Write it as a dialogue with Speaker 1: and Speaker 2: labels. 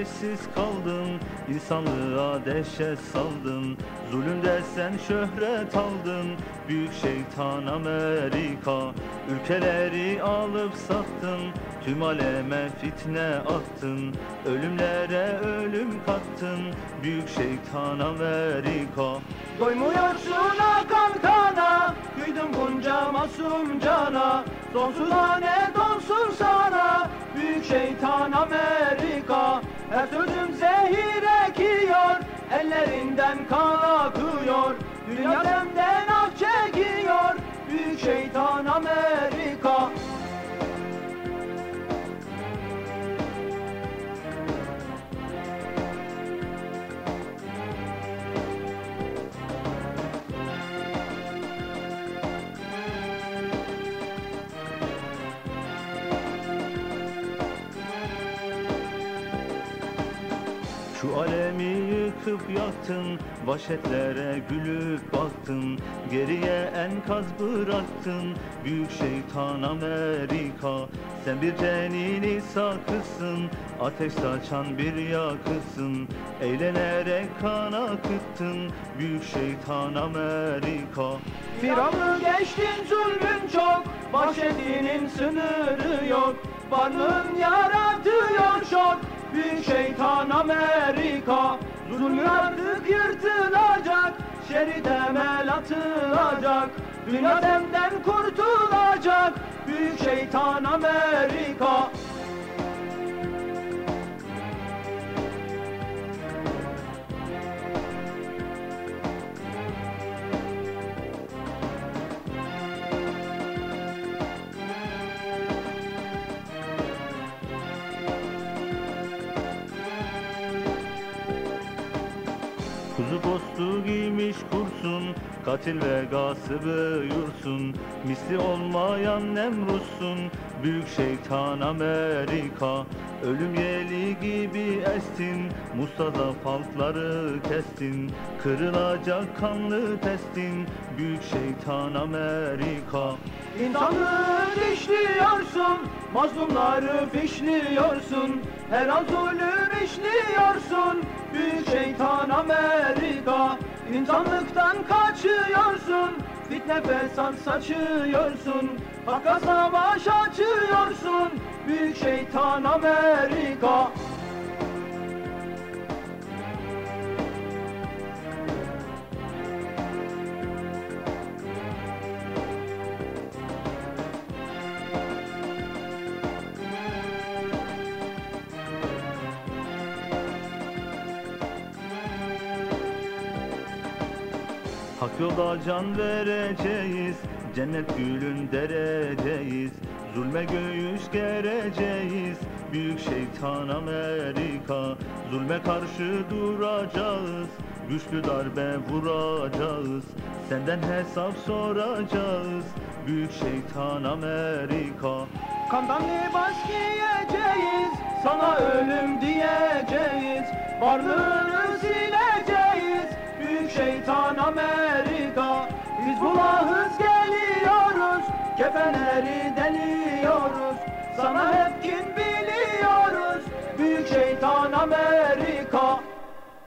Speaker 1: eşsiz kaldın İnsanlığa dehşet saldın Zulümde sen şöhret aldın Büyük şeytan Amerika. Ülkeleri alıp sattın Tüm aleme fitne attın Ölümlere ölüm kattın Büyük şeytan Amerika.
Speaker 2: Doymuyorsun akan kana Kıydın bunca masum cana. Sonsuza ne donsun sana şeytan Amerika Her sözüm zehir ekiyor Ellerinden kan akıyor. Dünya
Speaker 1: Şu alemi yıkıp yaktın Vahşetlere gülüp baktın Geriye enkaz bıraktın. Büyük şeytan Amerika Sen bir cenini sakısın Ateş saçan bir yakısın Eğlenerek kan akıttın. Büyük şeytan Amerika.
Speaker 2: Firavunu geçtin zulmün çok. Vahşetinin sınırı yok. Varlığın yaratıyor şok Büyük şeytan Amerika. Zulmün artık yırtılacak Şeri temel atılacak. Dünya senden kurtulacak Büyük şeytan Amerika
Speaker 1: Kuzu postu giymiş kursun Katil ve gasıbı yursun Misli olmayan Nemrutsun Büyük şeytan Amerika. Ölüm yeli gibi estin Mustaza falkları kestin. Kırılacak kanlı testin Büyük şeytan Amerika.
Speaker 2: İnsanlığı dişliyorsun Mazlumları fişliyorsun. Her an zulüm işliyorsun İnsanlıktan kaçıyorsun Fitne fesat saçıyorsun. Hakka savaş açıyorsun Büyük şeytan Amerika
Speaker 1: Hak yolda can vereceğiz Cennet gülün dereceğiz Zulme göğüs gereceğiz Büyük şeytan Amerika. Zulme karşı duracağız Güçlü darbe vuracağız. Senden hesap soracağız Büyük şeytan Amerika.
Speaker 2: Kandan libas giyeceğiz Sana ölüm diyeceğiz. Varlığını sileceğiz Kefenleri deliyoruz Sana hep kin şeytan